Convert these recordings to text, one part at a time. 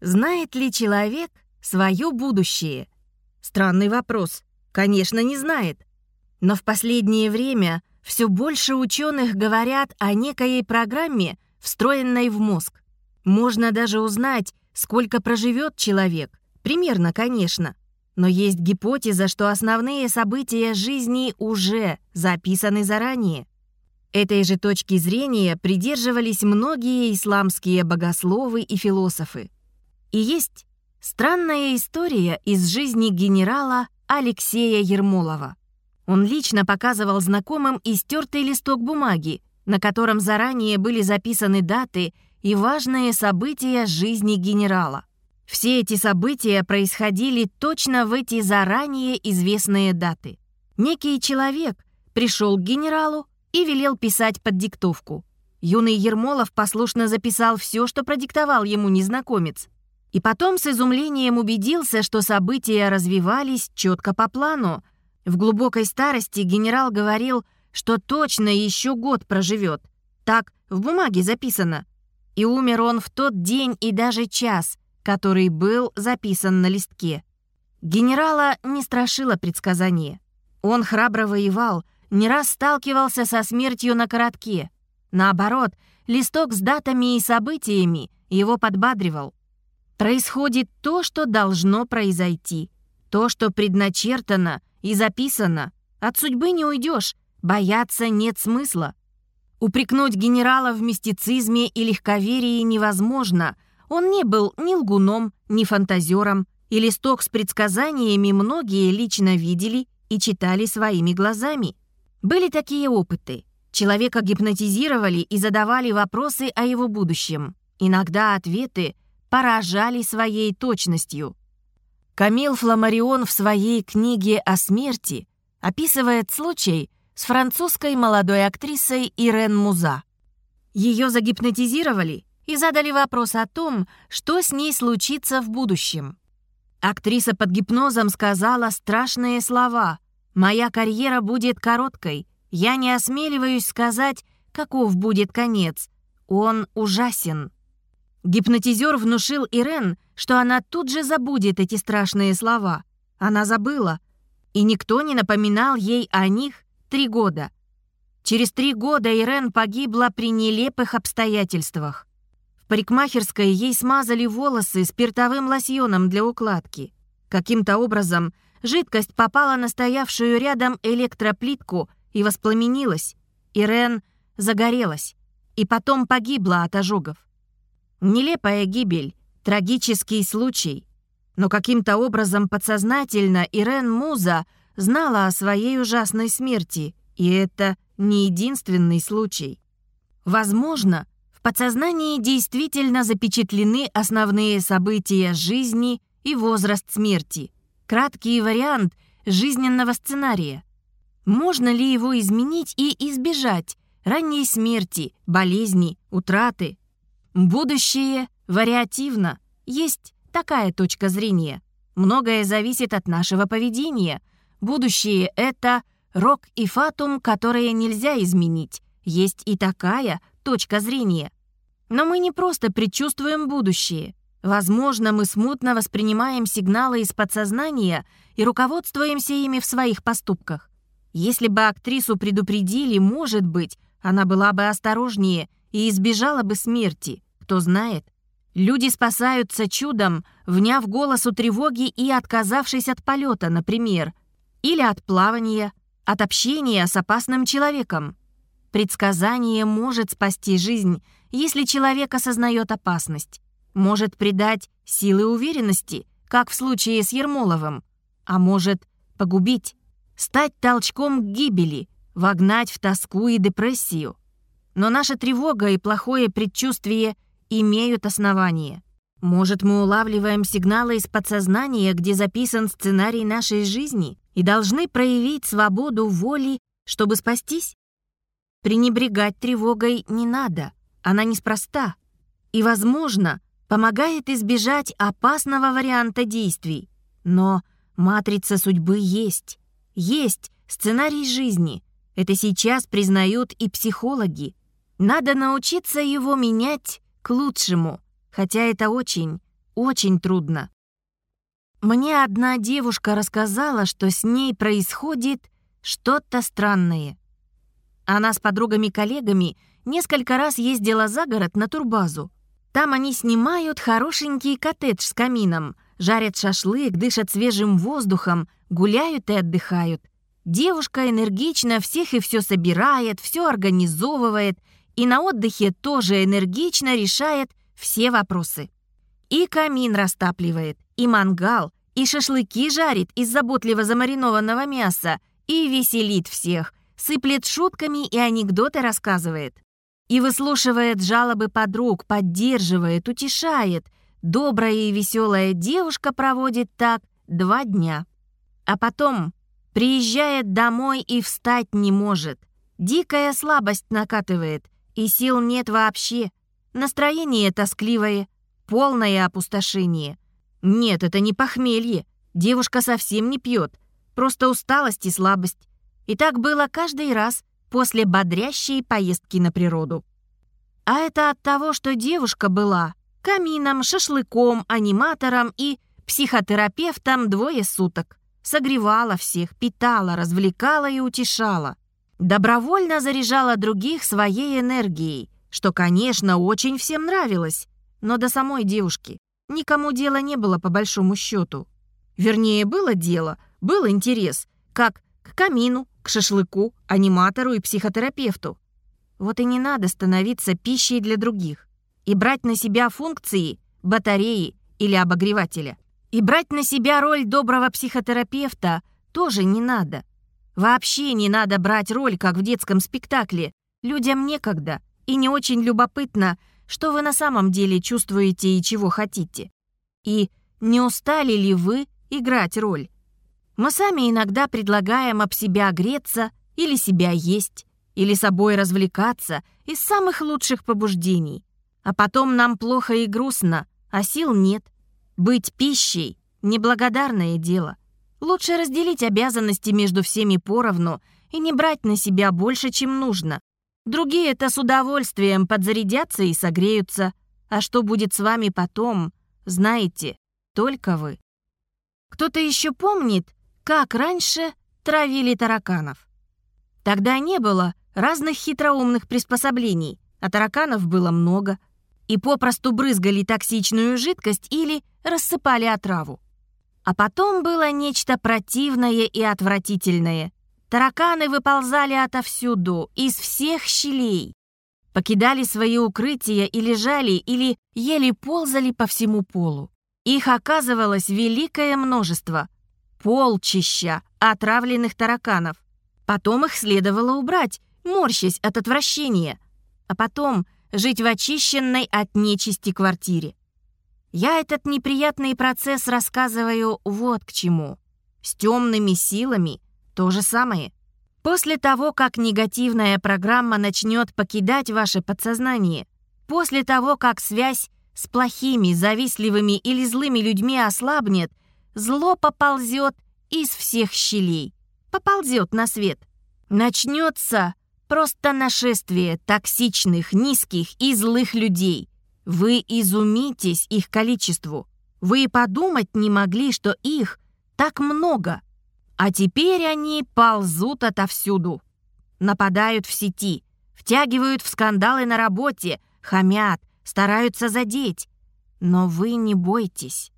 Знает ли человек свое будущее? Странный вопрос. Конечно, не знает. Но в последнее время все больше ученых говорят о некой программе, встроенной в мозг. Можно даже узнать, сколько проживет человек. Примерно, конечно. Но есть гипотеза, что основные события жизни уже записаны заранее. Этой же точки зрения придерживались многие исламские богословы и философы. И есть странная история из жизни генерала Алексея Ермолова. Он лично показывал знакомым истертый листок бумаги, на котором заранее были записаны даты и важные события жизни генерала. Все эти события происходили точно в эти заранее известные даты. Некий человек пришел к генералу и велел писать под диктовку. Юный Ермолов послушно записал все, что продиктовал ему незнакомец. И потом с изумлением убедился, что события развивались четко по плану. В глубокой старости генерал говорил, что точно еще год проживет. Так в бумаге записано. И умер он в тот день и даже час, который был записан на листке. Генерала не страшило предсказание. Он храбро воевал, не раз сталкивался со смертью на коротке. Наоборот, листок с датами и событиями его подбадривал. Происходит то, что должно произойти. То, что предначертано и записано. От судьбы не уйдешь, бояться нет смысла. Упрекнуть генерала в мистицизме и легковерии невозможно. Он не был ни лгуном, ни фантазером, и листок с предсказаниями многие лично видели и читали своими глазами. Были такие опыты. Человека гипнотизировали и задавали вопросы о его будущем. Иногда ответы поражали своей точностью. Камил Фламарион в своей книге о смерти описывает случай с французской молодой актрисой Ирен Муза. Ее загипнотизировали и задали вопрос о том, что с ней случится в будущем. Актриса под гипнозом сказала страшные слова Моя карьера будет короткой. Я не осмеливаюсь сказать, каков будет конец. Он ужасен. Гипнотизер внушил Ирен, что она тут же забудет эти страшные слова. Она забыла. И никто не напоминал ей о них три года. Через три года Ирен погибла при нелепых обстоятельствах. В парикмахерской ей смазали волосы спиртовым лосьоном для укладки. Каким-то образом Жидкость попала на стоявшую рядом электроплитку и воспламенилась. Ирен загорелась и потом погибла от ожогов. Нелепая гибель, трагический случай. Но каким-то образом подсознательно Ирен Муза знала о своей ужасной смерти, и это не единственный случай. Возможно, в подсознании действительно запечатлены основные события жизни и возраст смерти – краткий вариант жизненного сценария. Можно ли его изменить и избежать ранней смерти, болезни, утраты? Будущее вариативно. Есть такая точка зрения. Многое зависит от нашего поведения. Будущее — это рок и фатум, которые нельзя изменить. Есть и такая точка зрения. Но мы не просто предчувствуем будущее. Возможно, мы смутно воспринимаем сигналы из подсознания и руководствуемся ими в своих поступках. Если бы актрису предупредили, может быть, она была бы осторожнее и избежала бы смерти, кто знает. Люди спасаются чудом, вняв голосу тревоги и отказавшись от полета, например, или от плавания, от общения с опасным человеком. Предсказание может спасти жизнь, если человек осознает опасность может придать силы уверенности, как в случае с Ермоловым, а может погубить, стать толчком к гибели, вогнать в тоску и депрессию. Но наша тревога и плохое предчувствие имеют основание. Может, мы улавливаем сигналы из подсознания, где записан сценарий нашей жизни, и должны проявить свободу воли, чтобы спастись? Пренебрегать тревогой не надо, она неспроста. И, возможно, помогает избежать опасного варианта действий. Но матрица судьбы есть. Есть сценарий жизни. Это сейчас признают и психологи. Надо научиться его менять к лучшему, хотя это очень, очень трудно. Мне одна девушка рассказала, что с ней происходит что-то странное. Она с подругами-коллегами несколько раз ездила за город на турбазу. Там они снимают хорошенький коттедж с камином, жарят шашлык, дышат свежим воздухом, гуляют и отдыхают. Девушка энергично всех и все собирает, все организовывает и на отдыхе тоже энергично решает все вопросы. И камин растапливает, и мангал, и шашлыки жарит из заботливо замаринованного мяса, и веселит всех, сыплет шутками и анекдоты рассказывает. И выслушивает жалобы подруг, поддерживает, утешает. Добрая и веселая девушка проводит так два дня. А потом приезжает домой и встать не может. Дикая слабость накатывает, и сил нет вообще. Настроение тоскливое, полное опустошение. Нет, это не похмелье. Девушка совсем не пьет. Просто усталость и слабость. И так было каждый раз после бодрящей поездки на природу. А это от того, что девушка была камином, шашлыком, аниматором и психотерапевтом двое суток. Согревала всех, питала, развлекала и утешала. Добровольно заряжала других своей энергией, что, конечно, очень всем нравилось, но до самой девушки никому дела не было по большому счету. Вернее, было дело, был интерес, как к камину, к шашлыку, аниматору и психотерапевту. Вот и не надо становиться пищей для других и брать на себя функции батареи или обогревателя. И брать на себя роль доброго психотерапевта тоже не надо. Вообще не надо брать роль, как в детском спектакле. Людям некогда и не очень любопытно, что вы на самом деле чувствуете и чего хотите. И не устали ли вы играть роль? Мы сами иногда предлагаем об себя греться или себя есть, или собой развлекаться из самых лучших побуждений. А потом нам плохо и грустно, а сил нет. Быть пищей — неблагодарное дело — Лучше разделить обязанности между всеми поровну и не брать на себя больше, чем нужно. Другие-то с удовольствием подзарядятся и согреются. А что будет с вами потом, знаете только вы. Кто-то еще помнит, как раньше травили тараканов? Тогда не было разных хитроумных приспособлений, а тараканов было много. И попросту брызгали токсичную жидкость или рассыпали отраву. А потом было нечто противное и отвратительное. Тараканы выползали отовсюду, из всех щелей. Покидали свои укрытия и лежали или еле ползали по всему полу. Их оказывалось великое множество. Полчища отравленных тараканов. Потом их следовало убрать, морщась от отвращения. А потом жить в очищенной от нечисти квартире. Я этот неприятный процесс рассказываю вот к чему. С темными силами то же самое. После того, как негативная программа начнет покидать ваше подсознание, после того, как связь с плохими, завистливыми или злыми людьми ослабнет, зло поползет из всех щелей, поползет на свет. Начнется просто нашествие токсичных, низких и злых людей – вы изумитесь их количеству. Вы и подумать не могли, что их так много. А теперь они ползут отовсюду. Нападают в сети, втягивают в скандалы на работе, хамят, стараются задеть. Но вы не бойтесь.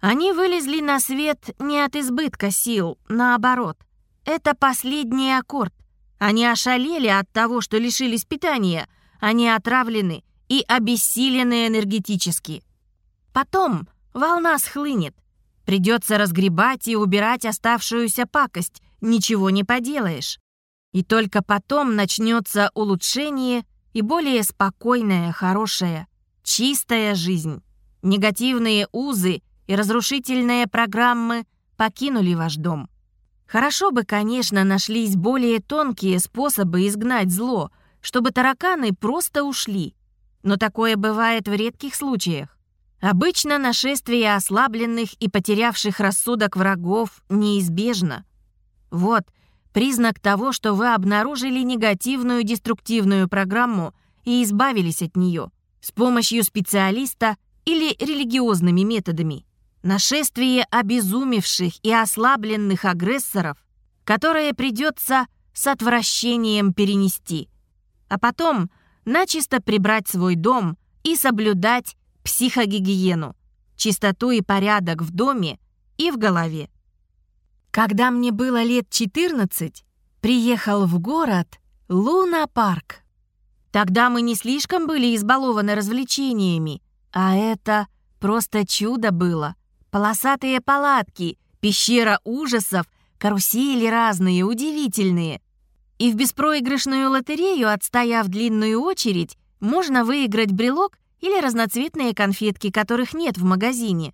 Они вылезли на свет не от избытка сил, наоборот. Это последний аккорд. Они ошалели от того, что лишились питания. Они отравлены и обессилены энергетически. Потом волна схлынет. Придется разгребать и убирать оставшуюся пакость, ничего не поделаешь. И только потом начнется улучшение и более спокойная, хорошая, чистая жизнь. Негативные узы и разрушительные программы покинули ваш дом. Хорошо бы, конечно, нашлись более тонкие способы изгнать зло, чтобы тараканы просто ушли но такое бывает в редких случаях. Обычно нашествие ослабленных и потерявших рассудок врагов неизбежно. Вот признак того, что вы обнаружили негативную деструктивную программу и избавились от нее с помощью специалиста или религиозными методами. Нашествие обезумевших и ослабленных агрессоров, которое придется с отвращением перенести, а потом начисто прибрать свой дом и соблюдать психогигиену, чистоту и порядок в доме и в голове. Когда мне было лет 14, приехал в город Луна-парк. Тогда мы не слишком были избалованы развлечениями, а это просто чудо было. Полосатые палатки, пещера ужасов, карусели разные, удивительные. И в беспроигрышную лотерею, отстояв длинную очередь, можно выиграть брелок или разноцветные конфетки, которых нет в магазине.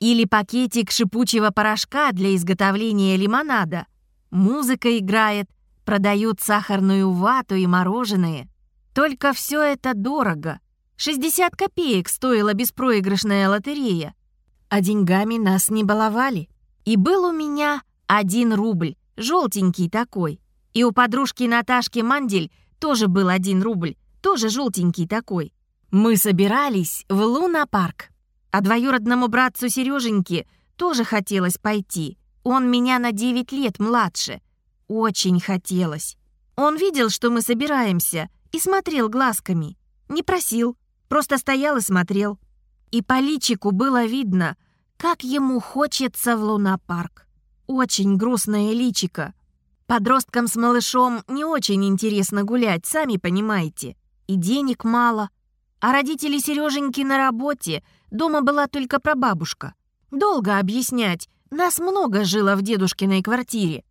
Или пакетик шипучего порошка для изготовления лимонада. Музыка играет, продают сахарную вату и мороженое. Только все это дорого. 60 копеек стоила беспроигрышная лотерея а деньгами нас не баловали. И был у меня один рубль, желтенький такой. И у подружки Наташки Мандель тоже был один рубль, тоже желтенький такой. Мы собирались в Луна-парк. А двоюродному братцу Сереженьке тоже хотелось пойти. Он меня на 9 лет младше. Очень хотелось. Он видел, что мы собираемся, и смотрел глазками. Не просил, просто стоял и смотрел. И по личику было видно, как ему хочется в лунопарк. Очень грустное личико. Подросткам с малышом не очень интересно гулять, сами понимаете. И денег мало. А родители Сереженьки на работе, дома была только прабабушка. Долго объяснять, нас много жило в дедушкиной квартире.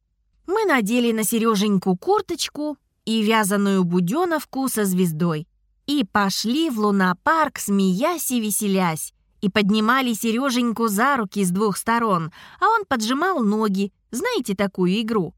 Мы надели на Сереженьку курточку и вязаную буденовку со звездой. И пошли в лунопарк, смеясь и веселясь и поднимали Сереженьку за руки с двух сторон, а он поджимал ноги. Знаете такую игру?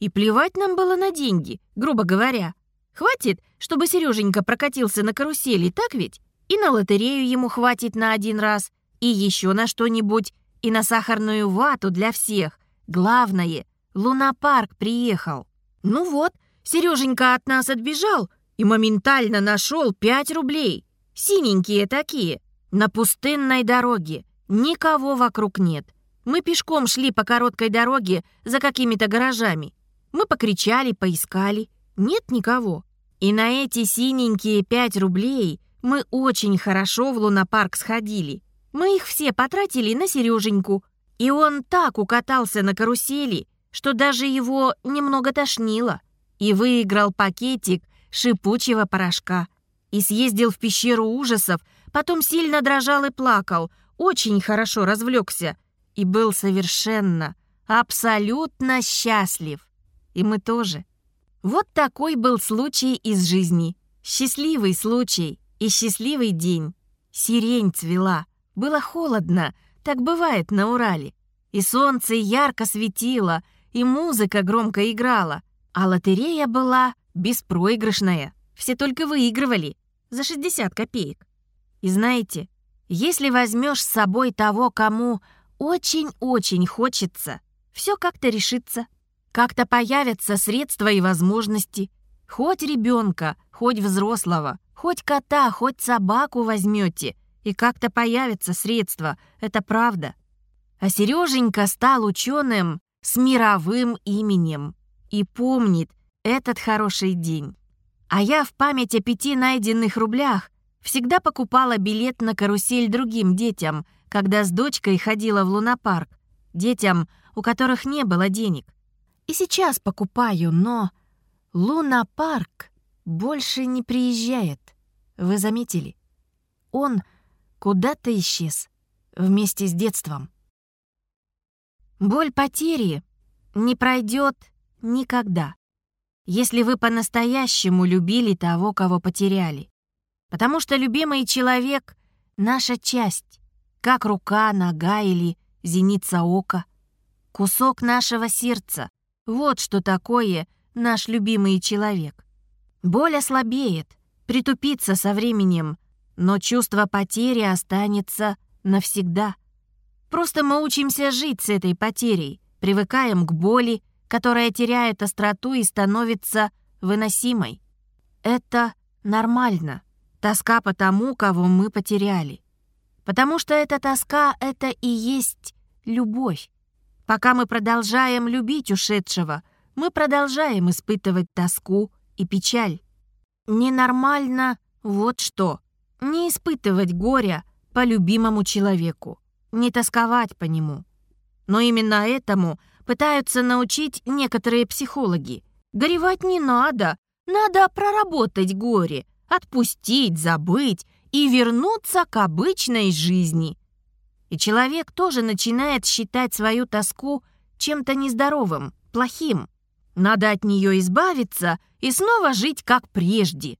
И плевать нам было на деньги, грубо говоря. Хватит, чтобы Сереженька прокатился на карусели, так ведь? И на лотерею ему хватит на один раз, и еще на что-нибудь, и на сахарную вату для всех. Главное, лунопарк приехал. Ну вот, Сереженька от нас отбежал и моментально нашел 5 рублей. Синенькие такие. На пустынной дороге. Никого вокруг нет. Мы пешком шли по короткой дороге за какими-то гаражами. Мы покричали, поискали. Нет никого. И на эти синенькие пять рублей мы очень хорошо в лунопарк сходили. Мы их все потратили на Сереженьку. И он так укатался на карусели, что даже его немного тошнило. И выиграл пакетик шипучего порошка. И съездил в пещеру ужасов, Потом сильно дрожал и плакал, очень хорошо развлекся и был совершенно, абсолютно счастлив. И мы тоже. Вот такой был случай из жизни. Счастливый случай и счастливый день. Сирень цвела. Было холодно, так бывает на Урале. И солнце ярко светило, и музыка громко играла. А лотерея была беспроигрышная. Все только выигрывали за 60 копеек. И знаете, если возьмешь с собой того, кому очень-очень хочется, все как-то решится. Как-то появятся средства и возможности. Хоть ребенка, хоть взрослого, хоть кота, хоть собаку возьмете, и как-то появятся средства, это правда. А Сереженька стал ученым с мировым именем и помнит этот хороший день. А я в память о пяти найденных рублях Всегда покупала билет на карусель другим детям, когда с дочкой ходила в лунопарк. Детям, у которых не было денег. И сейчас покупаю, но лунопарк больше не приезжает. Вы заметили? Он куда-то исчез вместе с детством. Боль потери не пройдет никогда, если вы по-настоящему любили того, кого потеряли. Потому что любимый человек — наша часть, как рука, нога или зеница ока. Кусок нашего сердца — вот что такое наш любимый человек. Боль ослабеет, притупится со временем, но чувство потери останется навсегда. Просто мы учимся жить с этой потерей, привыкаем к боли, которая теряет остроту и становится выносимой. Это нормально. Тоска по тому, кого мы потеряли. Потому что эта тоска — это и есть любовь. Пока мы продолжаем любить ушедшего, мы продолжаем испытывать тоску и печаль. Ненормально вот что. Не испытывать горя по любимому человеку, не тосковать по нему. Но именно этому пытаются научить некоторые психологи. Горевать не надо, надо проработать горе, отпустить, забыть и вернуться к обычной жизни. И человек тоже начинает считать свою тоску чем-то нездоровым, плохим. Надо от нее избавиться и снова жить как прежде.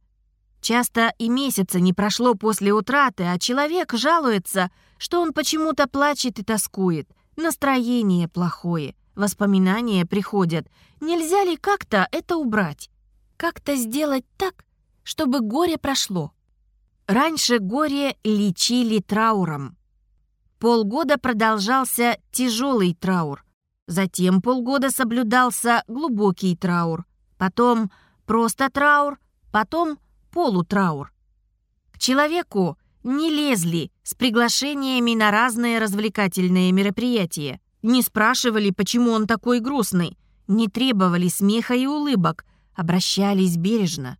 Часто и месяца не прошло после утраты, а человек жалуется, что он почему-то плачет и тоскует. Настроение плохое, воспоминания приходят. Нельзя ли как-то это убрать? Как-то сделать так, чтобы горе прошло? Раньше горе лечили трауром. Полгода продолжался тяжелый траур. Затем полгода соблюдался глубокий траур. Потом просто траур, потом полутраур. К человеку не лезли с приглашениями на разные развлекательные мероприятия, не спрашивали, почему он такой грустный, не требовали смеха и улыбок, обращались бережно.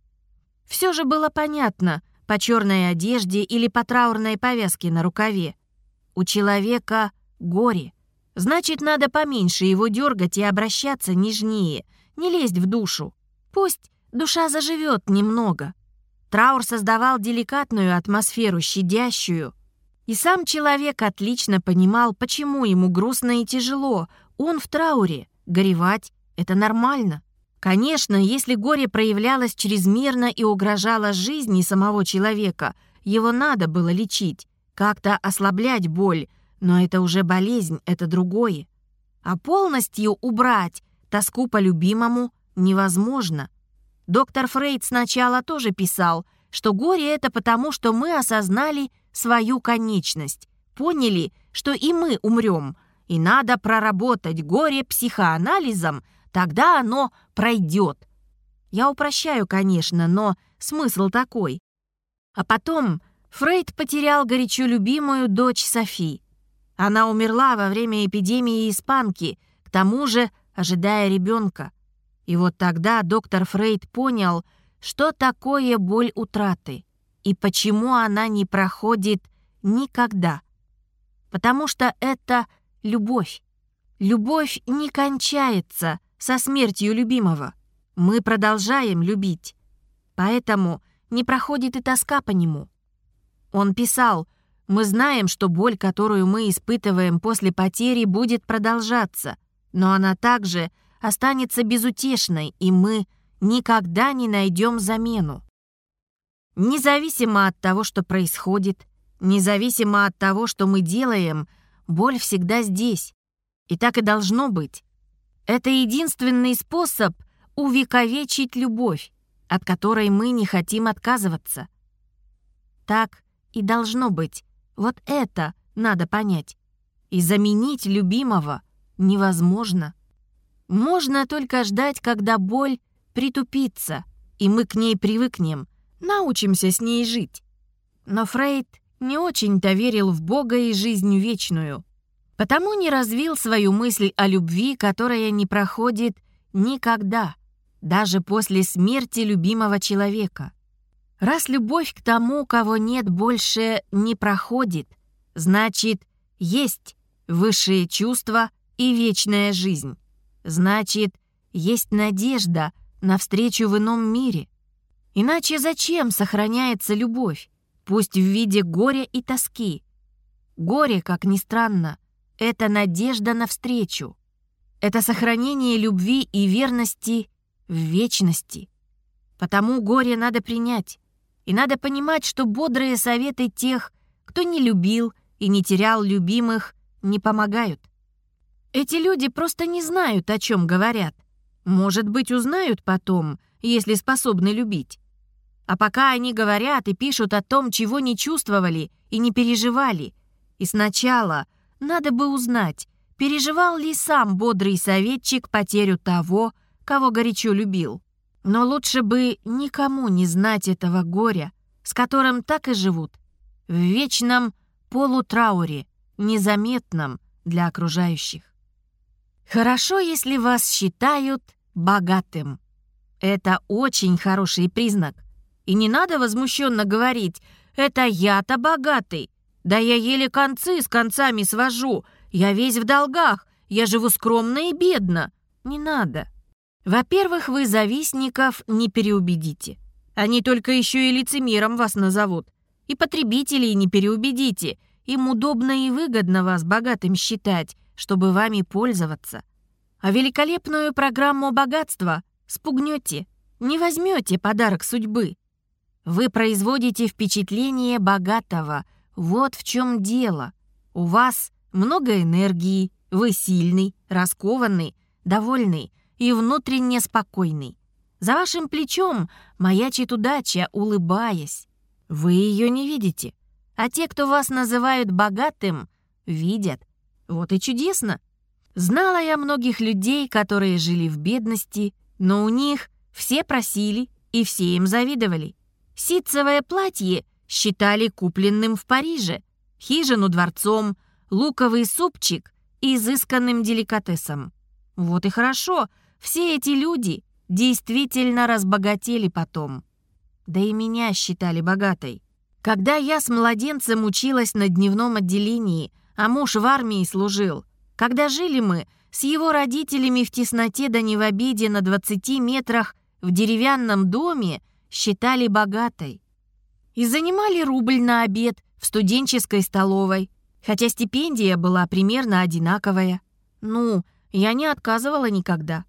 Все же было понятно по черной одежде или по траурной повязке на рукаве. У человека горе. Значит, надо поменьше его дергать и обращаться нежнее, не лезть в душу. Пусть душа заживет немного. Траур создавал деликатную атмосферу, щадящую. И сам человек отлично понимал, почему ему грустно и тяжело. Он в трауре. Горевать — это нормально. Конечно, если горе проявлялось чрезмерно и угрожало жизни самого человека, его надо было лечить, как-то ослаблять боль, но это уже болезнь, это другое. А полностью убрать тоску по любимому невозможно — Доктор Фрейд сначала тоже писал, что горе — это потому, что мы осознали свою конечность, поняли, что и мы умрем, и надо проработать горе психоанализом, тогда оно пройдет. Я упрощаю, конечно, но смысл такой. А потом Фрейд потерял горячо любимую дочь Софи. Она умерла во время эпидемии испанки, к тому же ожидая ребенка. И вот тогда доктор Фрейд понял, что такое боль утраты и почему она не проходит никогда. Потому что это любовь. Любовь не кончается со смертью любимого. Мы продолжаем любить. Поэтому не проходит и тоска по нему. Он писал, «Мы знаем, что боль, которую мы испытываем после потери, будет продолжаться, но она также останется безутешной, и мы никогда не найдем замену. Независимо от того, что происходит, независимо от того, что мы делаем, боль всегда здесь. И так и должно быть. Это единственный способ увековечить любовь, от которой мы не хотим отказываться. Так и должно быть. Вот это надо понять. И заменить любимого невозможно. Можно только ждать, когда боль притупится, и мы к ней привыкнем, научимся с ней жить. Но Фрейд не очень-то верил в Бога и жизнь вечную, потому не развил свою мысль о любви, которая не проходит никогда, даже после смерти любимого человека. Раз любовь к тому, кого нет больше, не проходит, значит, есть высшие чувства и вечная жизнь. Значит, есть надежда на встречу в ином мире. Иначе зачем сохраняется любовь, пусть в виде горя и тоски? Горе, как ни странно, это надежда на встречу. Это сохранение любви и верности в вечности. Потому горе надо принять. И надо понимать, что бодрые советы тех, кто не любил и не терял любимых, не помогают. Эти люди просто не знают, о чем говорят. Может быть, узнают потом, если способны любить. А пока они говорят и пишут о том, чего не чувствовали и не переживали. И сначала надо бы узнать, переживал ли сам бодрый советчик потерю того, кого горячо любил. Но лучше бы никому не знать этого горя, с которым так и живут, в вечном полутрауре, незаметном для окружающих. Хорошо, если вас считают богатым. Это очень хороший признак. И не надо возмущенно говорить «это я-то богатый». Да я еле концы с концами свожу, я весь в долгах, я живу скромно и бедно. Не надо. Во-первых, вы завистников не переубедите. Они только еще и лицемером вас назовут. И потребителей не переубедите. Им удобно и выгодно вас богатым считать, чтобы вами пользоваться. А великолепную программу богатства спугнете, не возьмете подарок судьбы. Вы производите впечатление богатого. Вот в чем дело. У вас много энергии, вы сильный, раскованный, довольный и внутренне спокойный. За вашим плечом маячит удача, улыбаясь. Вы ее не видите, а те, кто вас называют богатым, видят. Вот и чудесно. Знала я многих людей, которые жили в бедности, но у них все просили и все им завидовали. Ситцевое платье считали купленным в Париже, хижину дворцом, луковый супчик изысканным деликатесом. Вот и хорошо, все эти люди действительно разбогатели потом. Да и меня считали богатой. Когда я с младенцем училась на дневном отделении, а муж в армии служил, когда жили мы с его родителями в тесноте да не в обиде на 20 метрах в деревянном доме, считали богатой. И занимали рубль на обед в студенческой столовой, хотя стипендия была примерно одинаковая. Ну, я не отказывала никогда.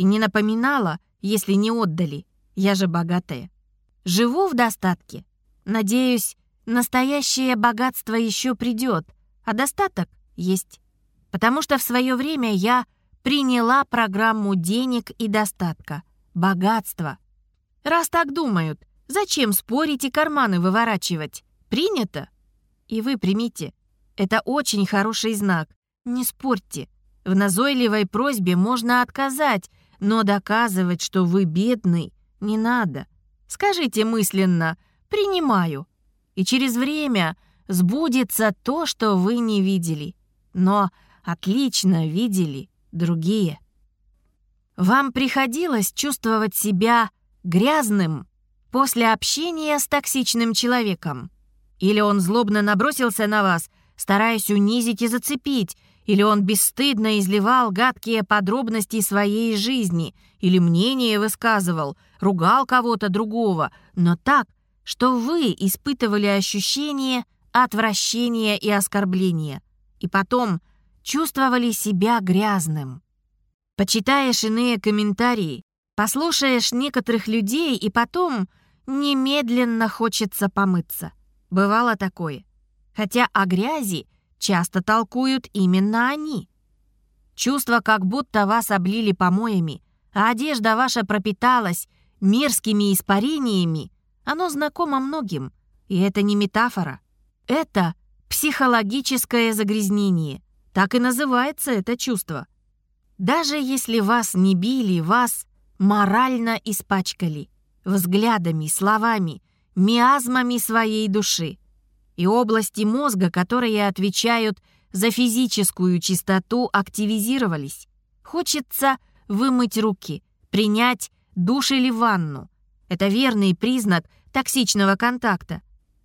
И не напоминала, если не отдали. Я же богатая. Живу в достатке. Надеюсь, настоящее богатство еще придет, а достаток есть. Потому что в свое время я приняла программу денег и достатка, богатства. Раз так думают, зачем спорить и карманы выворачивать? Принято? И вы примите. Это очень хороший знак. Не спорьте. В назойливой просьбе можно отказать, но доказывать, что вы бедный, не надо. Скажите мысленно «принимаю», и через время сбудется то, что вы не видели, но отлично видели другие. Вам приходилось чувствовать себя грязным после общения с токсичным человеком? Или он злобно набросился на вас – стараясь унизить и зацепить, или он бесстыдно изливал гадкие подробности своей жизни, или мнение высказывал, ругал кого-то другого, но так, что вы испытывали ощущение отвращения и оскорбления, и потом чувствовали себя грязным. Почитаешь иные комментарии, послушаешь некоторых людей, и потом немедленно хочется помыться. Бывало такое хотя о грязи часто толкуют именно они. Чувство, как будто вас облили помоями, а одежда ваша пропиталась мерзкими испарениями, оно знакомо многим, и это не метафора. Это психологическое загрязнение. Так и называется это чувство. Даже если вас не били, вас морально испачкали взглядами, словами, миазмами своей души и области мозга, которые отвечают за физическую чистоту, активизировались. Хочется вымыть руки, принять душ или ванну. Это верный признак токсичного контакта.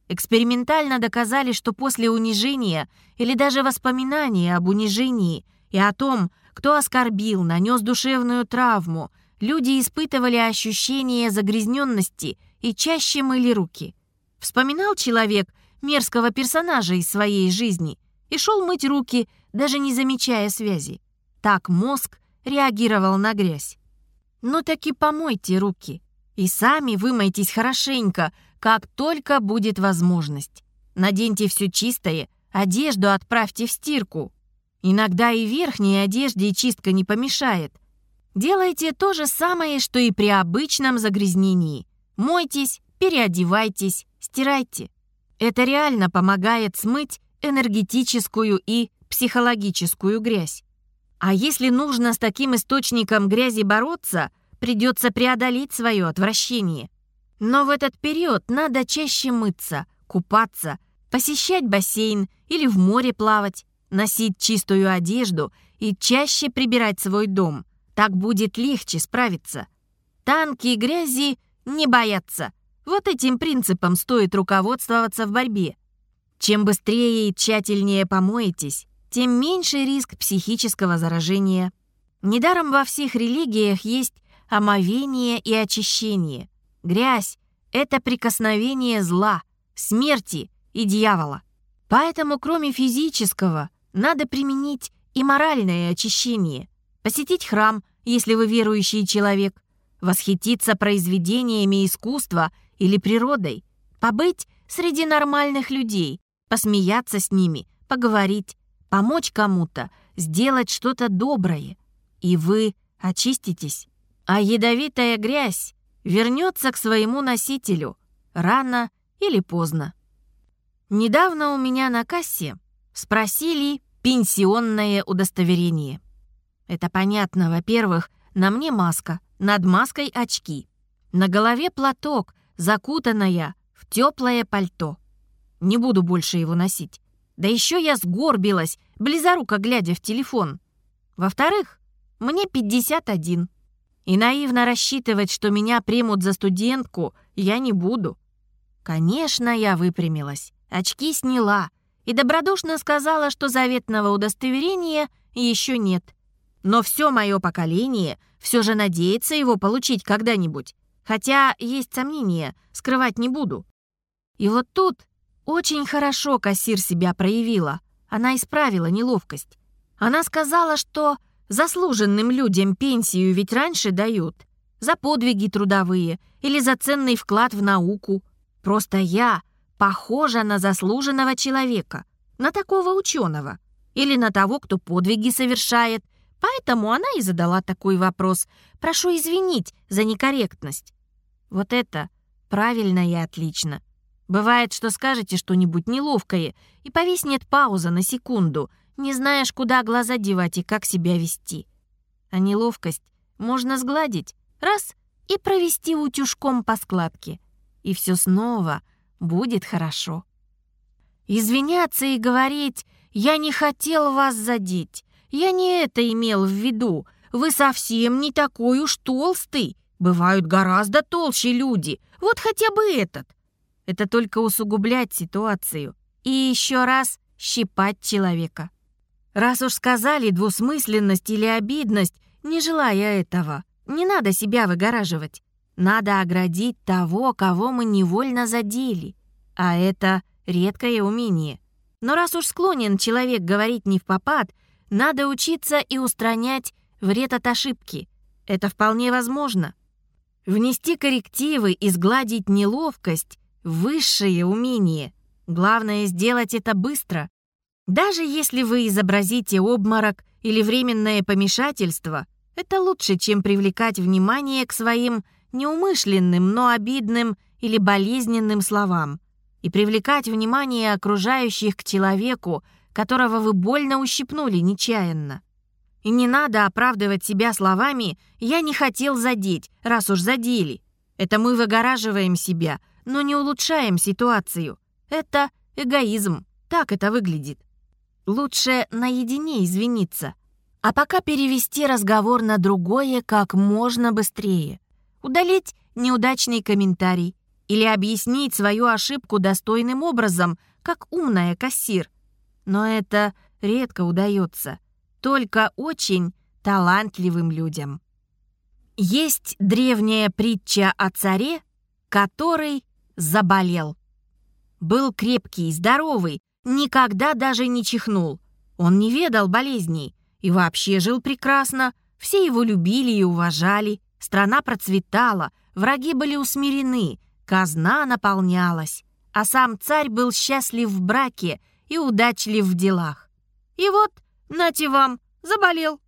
Экспериментально доказали, что после унижения или даже воспоминания об унижении и о том, кто оскорбил, нанес душевную травму, люди испытывали ощущение загрязненности и чаще мыли руки. Вспоминал человек – мерзкого персонажа из своей жизни и шел мыть руки, даже не замечая связи. Так мозг реагировал на грязь. Ну так и помойте руки. И сами вымойтесь хорошенько, как только будет возможность. Наденьте все чистое, одежду отправьте в стирку. Иногда и верхней одежде чистка не помешает. Делайте то же самое, что и при обычном загрязнении. Мойтесь, переодевайтесь, стирайте. Это реально помогает смыть энергетическую и психологическую грязь. А если нужно с таким источником грязи бороться, придется преодолеть свое отвращение. Но в этот период надо чаще мыться, купаться, посещать бассейн или в море плавать, носить чистую одежду и чаще прибирать свой дом. Так будет легче справиться. Танки и грязи не боятся. Вот этим принципом стоит руководствоваться в борьбе. Чем быстрее и тщательнее помоетесь, тем меньше риск психического заражения. Недаром во всех религиях есть омовение и очищение. Грязь — это прикосновение зла, смерти и дьявола. Поэтому кроме физического надо применить и моральное очищение. Посетить храм, если вы верующий человек, восхититься произведениями искусства или природой, побыть среди нормальных людей, посмеяться с ними, поговорить, помочь кому-то, сделать что-то доброе. И вы очиститесь. А ядовитая грязь вернется к своему носителю рано или поздно. Недавно у меня на кассе спросили пенсионное удостоверение. Это понятно, во-первых, на мне маска, над маской очки, на голове платок, закутанная в теплое пальто. Не буду больше его носить. Да еще я сгорбилась, близоруко глядя в телефон. Во-вторых, мне 51. И наивно рассчитывать, что меня примут за студентку, я не буду. Конечно, я выпрямилась, очки сняла и добродушно сказала, что заветного удостоверения еще нет. Но все мое поколение все же надеется его получить когда-нибудь. Хотя есть сомнения, скрывать не буду. И вот тут очень хорошо кассир себя проявила. Она исправила неловкость. Она сказала, что заслуженным людям пенсию ведь раньше дают. За подвиги трудовые или за ценный вклад в науку. Просто я похожа на заслуженного человека, на такого ученого. Или на того, кто подвиги совершает. Поэтому она и задала такой вопрос. Прошу извинить за некорректность. Вот это правильно и отлично. Бывает, что скажете что-нибудь неловкое, и повиснет пауза на секунду, не знаешь, куда глаза девать и как себя вести. А неловкость можно сгладить, раз, и провести утюжком по складке. И все снова будет хорошо. Извиняться и говорить «я не хотел вас задеть», «я не это имел в виду», «вы совсем не такой уж толстый», «бывают гораздо толще люди», «вот хотя бы этот», это только усугублять ситуацию и еще раз щипать человека. Раз уж сказали двусмысленность или обидность, не желая этого, не надо себя выгораживать. Надо оградить того, кого мы невольно задели. А это редкое умение. Но раз уж склонен человек говорить не в попад, надо учиться и устранять вред от ошибки. Это вполне возможно. Внести коррективы и сгладить неловкость Высшее умение. Главное сделать это быстро. Даже если вы изобразите обморок или временное помешательство, это лучше, чем привлекать внимание к своим неумышленным, но обидным или болезненным словам и привлекать внимание окружающих к человеку, которого вы больно ущипнули нечаянно. И не надо оправдывать себя словами «я не хотел задеть, раз уж задели». Это мы выгораживаем себя – но не улучшаем ситуацию. Это эгоизм. Так это выглядит. Лучше наедине извиниться. А пока перевести разговор на другое как можно быстрее. Удалить неудачный комментарий или объяснить свою ошибку достойным образом, как умная кассир. Но это редко удается. Только очень талантливым людям. Есть древняя притча о царе, который заболел. Был крепкий, здоровый, никогда даже не чихнул. Он не ведал болезней и вообще жил прекрасно. Все его любили и уважали. Страна процветала, враги были усмирены, казна наполнялась. А сам царь был счастлив в браке и удачлив в делах. И вот, нате вам, заболел.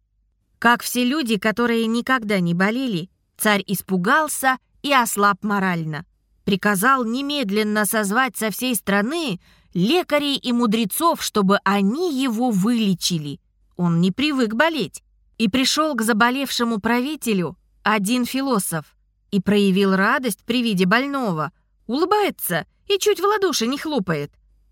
Как все люди, которые никогда не болели, царь испугался и ослаб морально приказал немедленно созвать со всей страны лекарей и мудрецов, чтобы они его вылечили. Он не привык болеть. И пришел к заболевшему правителю один философ и проявил радость при виде больного, улыбается и чуть в ладоши не хлопает.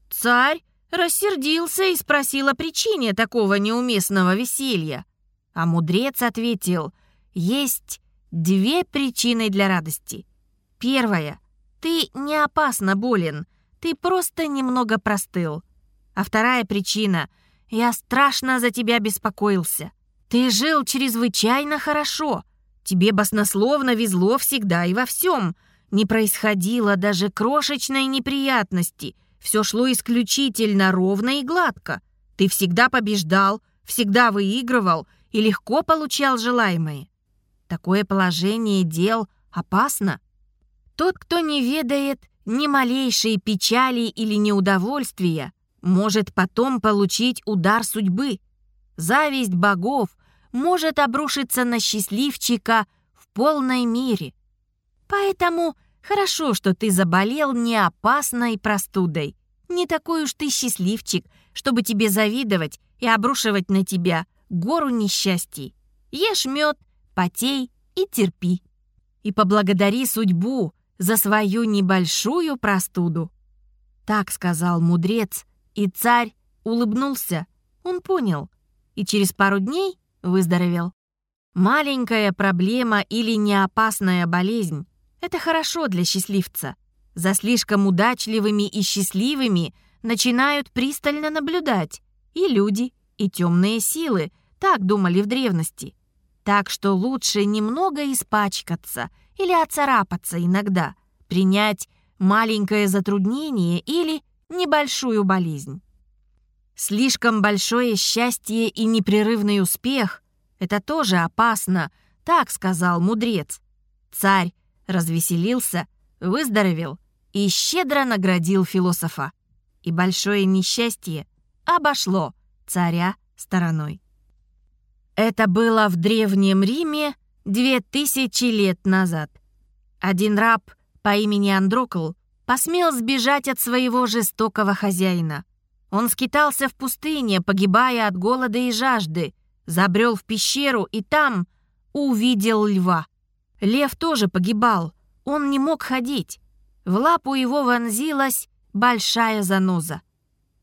Царь рассердился и спросил о причине такого неуместного веселья. А мудрец ответил, есть две причины для радости. Первая — ты не опасно болен, ты просто немного простыл. А вторая причина — я страшно за тебя беспокоился. Ты жил чрезвычайно хорошо. Тебе баснословно везло всегда и во всем. Не происходило даже крошечной неприятности. Все шло исключительно ровно и гладко. Ты всегда побеждал, всегда выигрывал и легко получал желаемое. Такое положение дел опасно. Тот, кто не ведает ни малейшей печали или неудовольствия, может потом получить удар судьбы. Зависть богов может обрушиться на счастливчика в полной мере. Поэтому хорошо, что ты заболел не опасной простудой. Не такой уж ты счастливчик, чтобы тебе завидовать и обрушивать на тебя гору несчастий. Ешь мед, потей и терпи. И поблагодари судьбу за свою небольшую простуду. Так сказал мудрец, и царь улыбнулся. Он понял. И через пару дней выздоровел. Маленькая проблема или неопасная болезнь — это хорошо для счастливца. За слишком удачливыми и счастливыми начинают пристально наблюдать и люди, и темные силы, так думали в древности. Так что лучше немного испачкаться или оцарапаться иногда, принять маленькое затруднение или небольшую болезнь. Слишком большое счастье и непрерывный успех — это тоже опасно, так сказал мудрец. Царь развеселился, выздоровел и щедро наградил философа. И большое несчастье обошло царя стороной. Это было в Древнем Риме две тысячи лет назад. Один раб по имени Андрокл посмел сбежать от своего жестокого хозяина. Он скитался в пустыне, погибая от голода и жажды, забрел в пещеру и там увидел льва. Лев тоже погибал, он не мог ходить. В лапу его вонзилась большая заноза.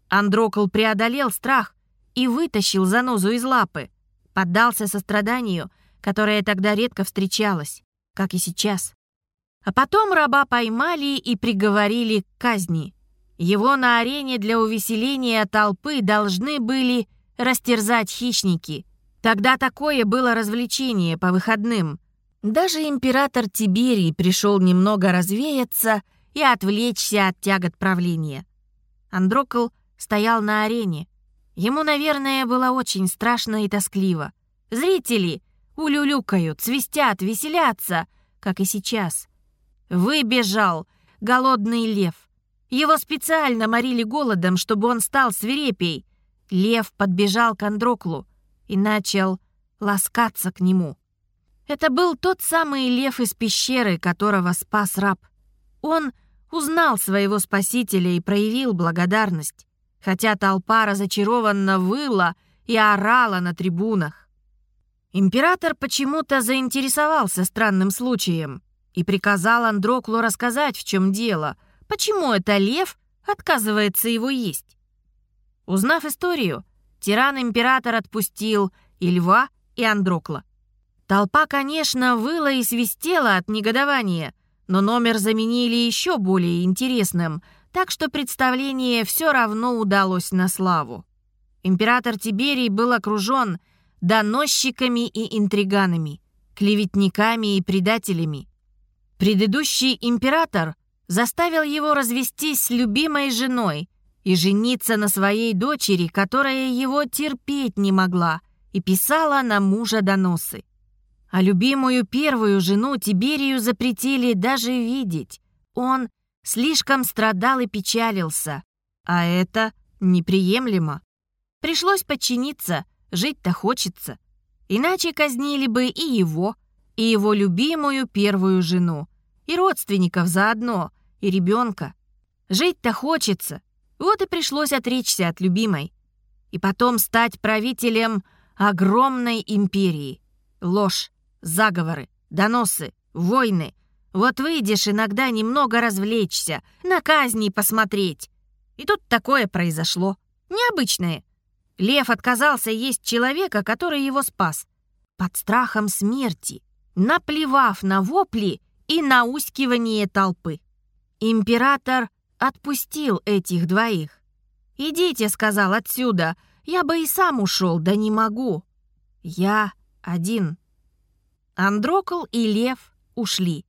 Андрокл преодолел страх и вытащил занозу из лапы, поддался состраданию, которое тогда редко встречалось, как и сейчас. А потом раба поймали и приговорили к казни. Его на арене для увеселения толпы должны были растерзать хищники. Тогда такое было развлечение по выходным. Даже император Тиберий пришел немного развеяться и отвлечься от тягот правления. Андрокл стоял на арене. Ему, наверное, было очень страшно и тоскливо. Зрители улюлюкают, свистят, веселятся, как и сейчас. Выбежал голодный лев. Его специально морили голодом, чтобы он стал свирепей. Лев подбежал к Андроклу и начал ласкаться к нему. Это был тот самый лев из пещеры, которого спас раб. Он узнал своего спасителя и проявил благодарность, хотя толпа разочарованно выла и орала на трибунах. Император почему-то заинтересовался странным случаем и приказал Андроклу рассказать, в чем дело, почему это лев отказывается его есть. Узнав историю, тиран-император отпустил и льва, и Андрокла. Толпа, конечно, выла и свистела от негодования, но номер заменили еще более интересным, так что представление все равно удалось на славу. Император Тиберий был окружен доносчиками и интриганами, клеветниками и предателями. Предыдущий император заставил его развестись с любимой женой и жениться на своей дочери, которая его терпеть не могла и писала на мужа доносы. А любимую первую жену Тиберию запретили даже видеть. Он слишком страдал и печалился, а это неприемлемо. Пришлось подчиниться, жить-то хочется. Иначе казнили бы и его, и его любимую первую жену и родственников заодно, и ребенка. Жить-то хочется, вот и пришлось отречься от любимой. И потом стать правителем огромной империи. Ложь, заговоры, доносы, войны. Вот выйдешь иногда немного развлечься, на казни посмотреть. И тут такое произошло. Необычное. Лев отказался есть человека, который его спас. Под страхом смерти, наплевав на вопли и наускивание толпы. Император отпустил этих двоих. «Идите», — сказал, — «отсюда. Я бы и сам ушел, да не могу. Я один». Андрокл и Лев ушли.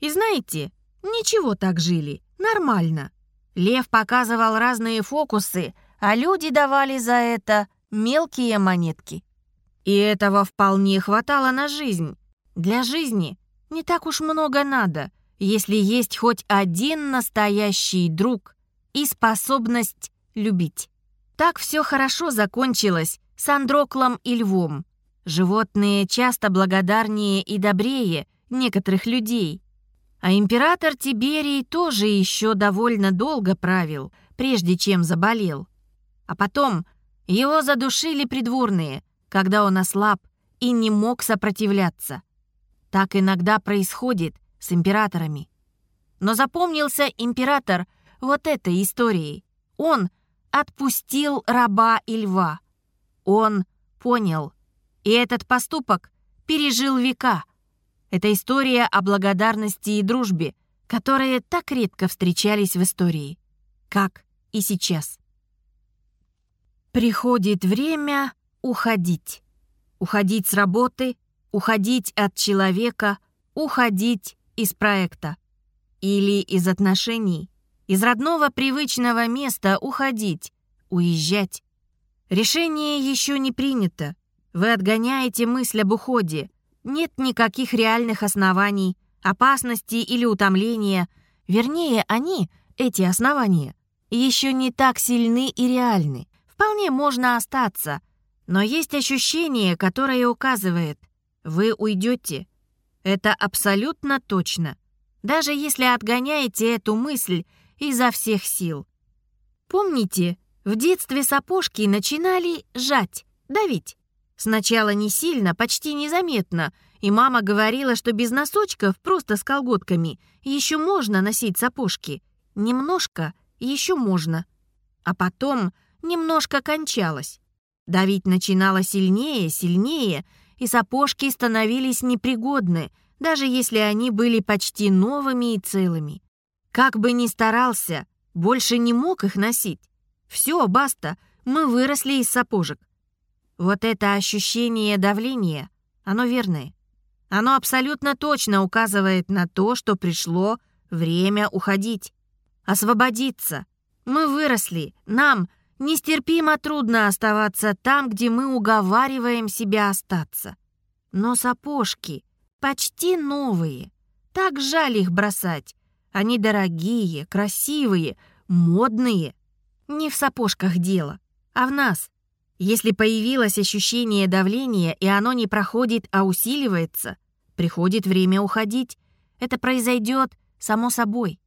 И знаете, ничего так жили, нормально. Лев показывал разные фокусы, а люди давали за это мелкие монетки. И этого вполне хватало на жизнь. Для жизни не так уж много надо, если есть хоть один настоящий друг и способность любить. Так все хорошо закончилось с Андроклом и Львом. Животные часто благодарнее и добрее некоторых людей. А император Тиберий тоже еще довольно долго правил, прежде чем заболел. А потом его задушили придворные, когда он ослаб и не мог сопротивляться. Так иногда происходит с императорами. Но запомнился император вот этой историей. Он отпустил раба и льва. Он понял. И этот поступок пережил века. Это история о благодарности и дружбе, которые так редко встречались в истории, как и сейчас. Приходит время уходить. Уходить с работы, уходить от человека, уходить из проекта. Или из отношений. Из родного привычного места уходить, уезжать. Решение еще не принято. Вы отгоняете мысль об уходе. Нет никаких реальных оснований, опасности или утомления. Вернее, они, эти основания, еще не так сильны и реальны. Вполне можно остаться, но есть ощущение, которое указывает, вы уйдете. Это абсолютно точно, даже если отгоняете эту мысль изо всех сил. Помните, в детстве сапожки начинали жать, давить. Сначала не сильно, почти незаметно, и мама говорила, что без носочков, просто с колготками, еще можно носить сапожки. Немножко еще можно. А потом немножко кончалось. Давить начинало сильнее, сильнее, и сапожки становились непригодны, даже если они были почти новыми и целыми. Как бы ни старался, больше не мог их носить. Все, баста, мы выросли из сапожек. Вот это ощущение давления, оно верное. Оно абсолютно точно указывает на то, что пришло время уходить, освободиться. Мы выросли, нам — Нестерпимо трудно оставаться там, где мы уговариваем себя остаться. Но сапожки почти новые. Так жаль их бросать. Они дорогие, красивые, модные. Не в сапожках дело, а в нас. Если появилось ощущение давления, и оно не проходит, а усиливается, приходит время уходить. Это произойдет само собой.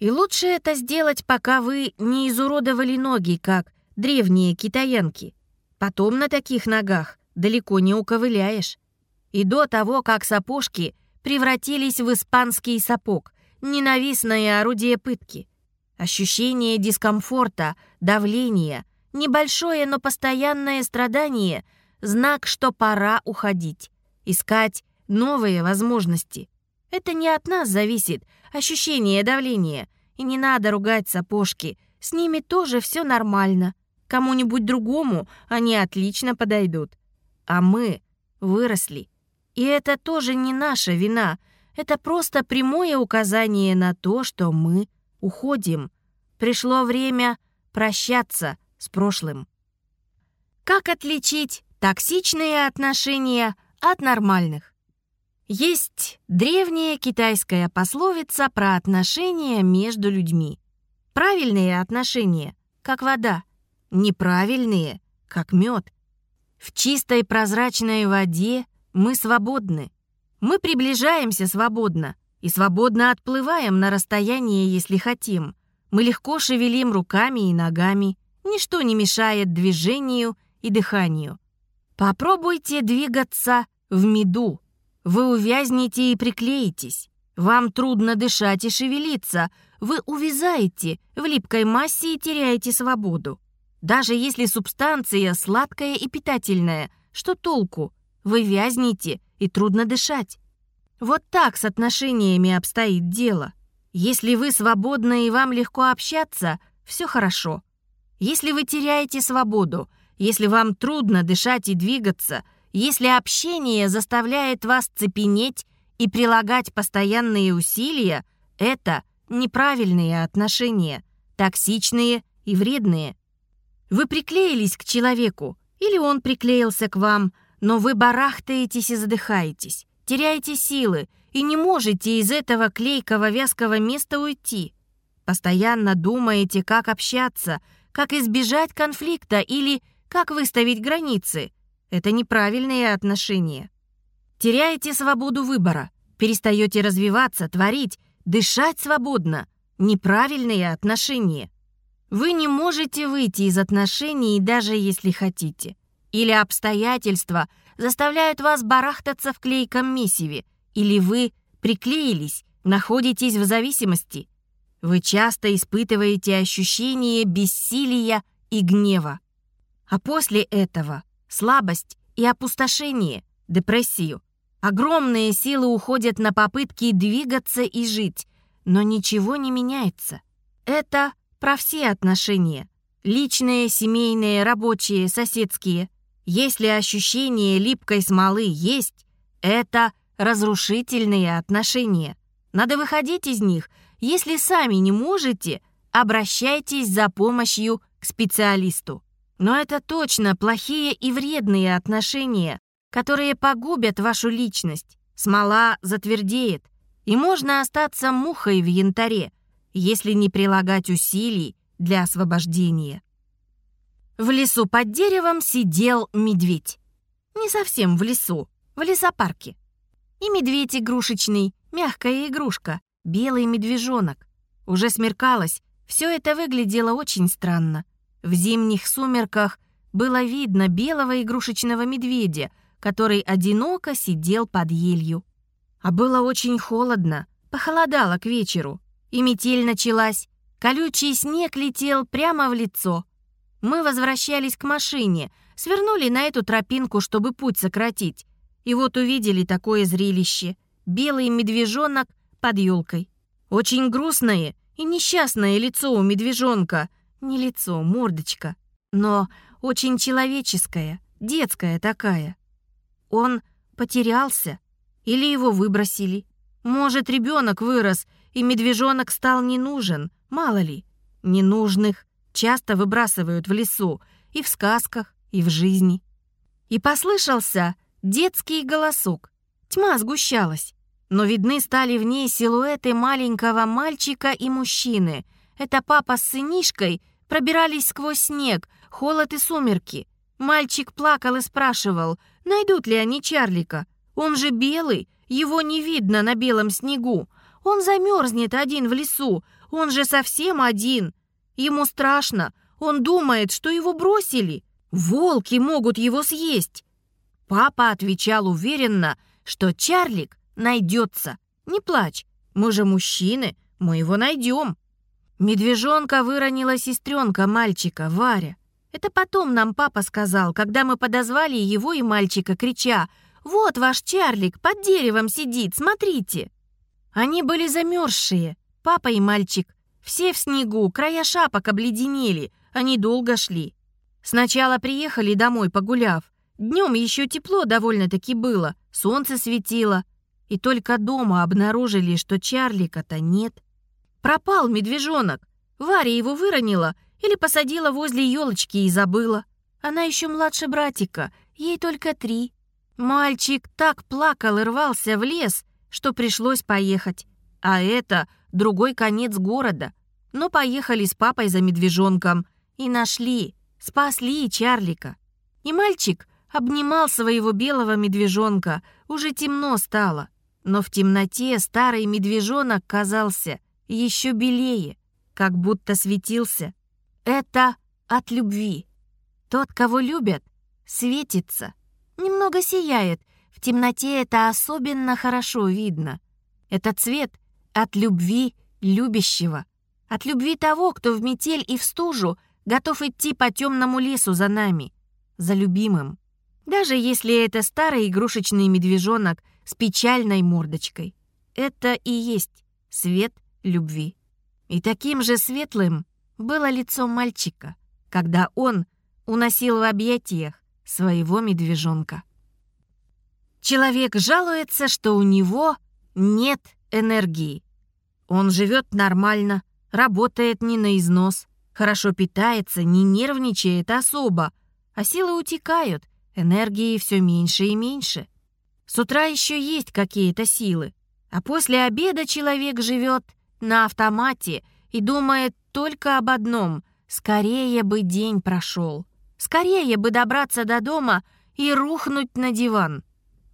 И лучше это сделать, пока вы не изуродовали ноги, как древние китаянки. Потом на таких ногах далеко не уковыляешь. И до того, как сапожки превратились в испанский сапог, ненавистное орудие пытки. Ощущение дискомфорта, давления, небольшое, но постоянное страдание — знак, что пора уходить, искать новые возможности. Это не от нас зависит, ощущение давления, и не надо ругать сапожки, с ними тоже все нормально. Кому-нибудь другому они отлично подойдут. А мы выросли. И это тоже не наша вина. Это просто прямое указание на то, что мы уходим. Пришло время прощаться с прошлым. Как отличить токсичные отношения от нормальных? Есть древняя китайская пословица про отношения между людьми. Правильные отношения, как вода — неправильные, как мед. В чистой прозрачной воде мы свободны. Мы приближаемся свободно и свободно отплываем на расстояние, если хотим. Мы легко шевелим руками и ногами. Ничто не мешает движению и дыханию. Попробуйте двигаться в меду. Вы увязнете и приклеитесь. Вам трудно дышать и шевелиться. вы увязаете в липкой массе и теряете свободу. Даже если субстанция сладкая и питательная, что толку? Вы вязнете, и трудно дышать. Вот так с отношениями обстоит дело. Если вы свободны и вам легко общаться, все хорошо. Если вы теряете свободу, если вам трудно дышать и двигаться, если общение заставляет вас цепенеть и прилагать постоянные усилия, это неправильные отношения, токсичные и вредные. Вы приклеились к человеку, или он приклеился к вам, но вы барахтаетесь и задыхаетесь, теряете силы и не можете из этого клейкого вязкого места уйти. Постоянно думаете, как общаться, как избежать конфликта или как выставить границы. Это неправильные отношения. Теряете свободу выбора, перестаете развиваться, творить, дышать свободно. Неправильные отношения. Вы не можете выйти из отношений, даже если хотите. Или обстоятельства заставляют вас барахтаться в клейком месиве, или вы приклеились, находитесь в зависимости. Вы часто испытываете ощущение бессилия и гнева. А после этого слабость и опустошение, депрессию. Огромные силы уходят на попытки двигаться и жить, но ничего не меняется. Это про все отношения. Личные, семейные, рабочие, соседские. Если ощущение липкой смолы есть, это разрушительные отношения. Надо выходить из них. Если сами не можете, обращайтесь за помощью к специалисту. Но это точно плохие и вредные отношения, которые погубят вашу личность. Смола затвердеет, и можно остаться мухой в янтаре, если не прилагать усилий для освобождения. В лесу под деревом сидел медведь. Не совсем в лесу, в лесопарке. И медведь игрушечный, мягкая игрушка, белый медвежонок. Уже смеркалось, все это выглядело очень странно. В зимних сумерках было видно белого игрушечного медведя, который одиноко сидел под елью. А было очень холодно, похолодало к вечеру. И метель началась. Колючий снег летел прямо в лицо. Мы возвращались к машине, свернули на эту тропинку, чтобы путь сократить. И вот увидели такое зрелище. Белый медвежонок под елкой. Очень грустное и несчастное лицо у медвежонка. Не лицо, мордочка. Но очень человеческое, детская такая. Он потерялся или его выбросили. Может, ребенок вырос и медвежонок стал не нужен, мало ли. Ненужных часто выбрасывают в лесу, и в сказках, и в жизни. И послышался детский голосок. Тьма сгущалась, но видны стали в ней силуэты маленького мальчика и мужчины. Это папа с сынишкой пробирались сквозь снег, холод и сумерки. Мальчик плакал и спрашивал, найдут ли они Чарлика. Он же белый, его не видно на белом снегу. Он замерзнет один в лесу, он же совсем один. Ему страшно, он думает, что его бросили. Волки могут его съесть. Папа отвечал уверенно, что Чарлик найдется. Не плачь, мы же мужчины, мы его найдем. Медвежонка выронила сестренка мальчика, Варя. Это потом нам папа сказал, когда мы подозвали его и мальчика, крича «Вот ваш Чарлик под деревом сидит, смотрите!» Они были замерзшие, папа и мальчик. Все в снегу, края шапок обледенели, они долго шли. Сначала приехали домой, погуляв. Днем еще тепло довольно-таки было, солнце светило. И только дома обнаружили, что Чарлика-то нет. Пропал медвежонок. Варя его выронила или посадила возле елочки и забыла. Она еще младше братика, ей только три. Мальчик так плакал и рвался в лес, что пришлось поехать. А это другой конец города. Но поехали с папой за медвежонком и нашли, спасли Чарлика. И мальчик обнимал своего белого медвежонка. Уже темно стало. Но в темноте старый медвежонок казался еще белее, как будто светился. Это от любви. Тот, кого любят, светится, немного сияет, в темноте это особенно хорошо видно. Это цвет от любви любящего. От любви того, кто в метель и в стужу готов идти по темному лесу за нами, за любимым. Даже если это старый игрушечный медвежонок с печальной мордочкой. Это и есть свет любви. И таким же светлым было лицо мальчика, когда он уносил в объятиях своего медвежонка. Человек жалуется, что у него нет энергии. Он живет нормально, работает не на износ, хорошо питается, не нервничает особо, а силы утекают, энергии все меньше и меньше. С утра еще есть какие-то силы, а после обеда человек живет на автомате и думает только об одном — скорее бы день прошел, скорее бы добраться до дома и рухнуть на диван.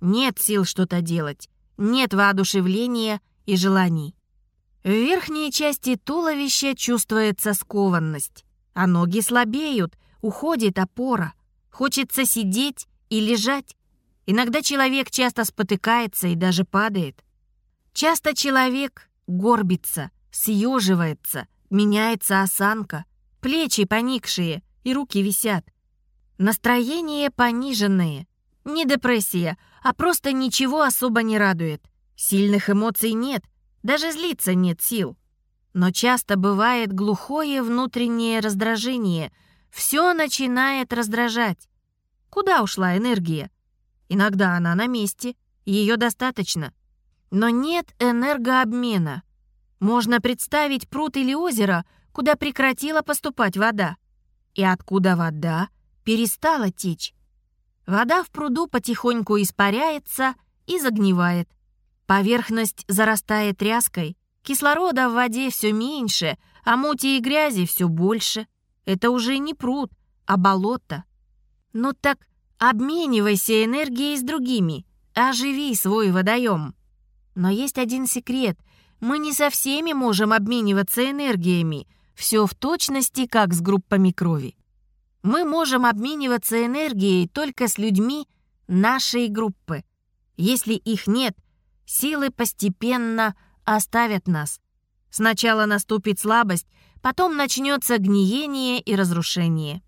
Нет сил что-то делать, нет воодушевления и желаний. В верхней части туловища чувствуется скованность, а ноги слабеют, уходит опора. Хочется сидеть и лежать. Иногда человек часто спотыкается и даже падает. Часто человек горбится, съеживается, меняется осанка, плечи поникшие и руки висят. Настроение пониженное. Не депрессия, а просто ничего особо не радует. Сильных эмоций нет, даже злиться нет сил. Но часто бывает глухое внутреннее раздражение. Все начинает раздражать. Куда ушла энергия? Иногда она на месте, ее достаточно. Но нет энергообмена. Можно представить пруд или озеро, куда прекратила поступать вода. И откуда вода перестала течь. Вода в пруду потихоньку испаряется и загнивает. Поверхность зарастает тряской, кислорода в воде все меньше, а мути и грязи все больше. Это уже не пруд, а болото. Ну так обменивайся энергией с другими, оживи свой водоем. Но есть один секрет. Мы не со всеми можем обмениваться энергиями. Все в точности, как с группами крови. Мы можем обмениваться энергией только с людьми нашей группы. Если их нет — силы постепенно оставят нас. Сначала наступит слабость, потом начнется гниение и разрушение.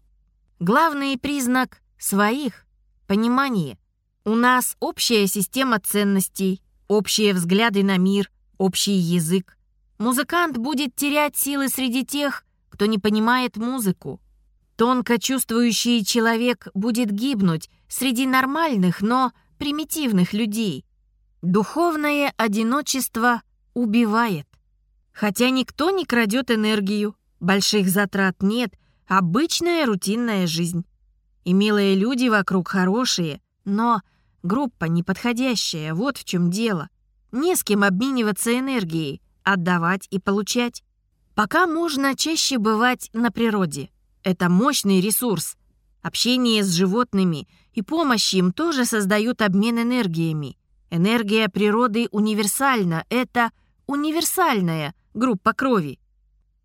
Главный признак своих — понимание. У нас общая система ценностей, общие взгляды на мир, общий язык. Музыкант будет терять силы среди тех, кто не понимает музыку. Тонко чувствующий человек будет гибнуть среди нормальных, но примитивных людей. Духовное одиночество убивает. Хотя никто не крадет энергию, больших затрат нет, обычная рутинная жизнь. И милые люди вокруг хорошие, но группа неподходящая, вот в чем дело. Не с кем обмениваться энергией, отдавать и получать. Пока можно чаще бывать на природе. Это мощный ресурс. Общение с животными и помощь им тоже создают обмен энергиями. Энергия природы универсальна. Это универсальная группа крови.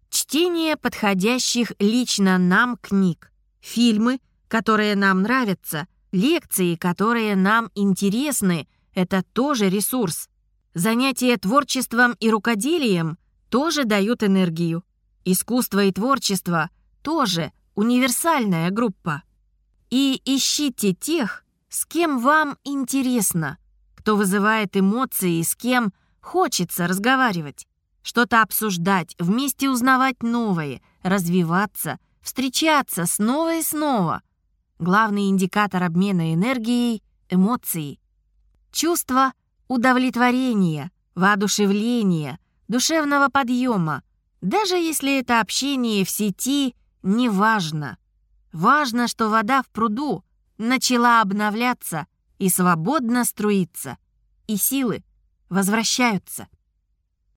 Чтение подходящих лично нам книг, фильмы, которые нам нравятся, лекции, которые нам интересны, это тоже ресурс. Занятия творчеством и рукоделием тоже дают энергию. Искусство и творчество тоже универсальная группа. И ищите тех, с кем вам интересно – кто вызывает эмоции и с кем хочется разговаривать, что-то обсуждать, вместе узнавать новое, развиваться, встречаться снова и снова. Главный индикатор обмена энергией — эмоции. Чувство удовлетворения, воодушевления, душевного подъема, даже если это общение в сети, не важно. Важно, что вода в пруду начала обновляться — и свободно струится, и силы возвращаются.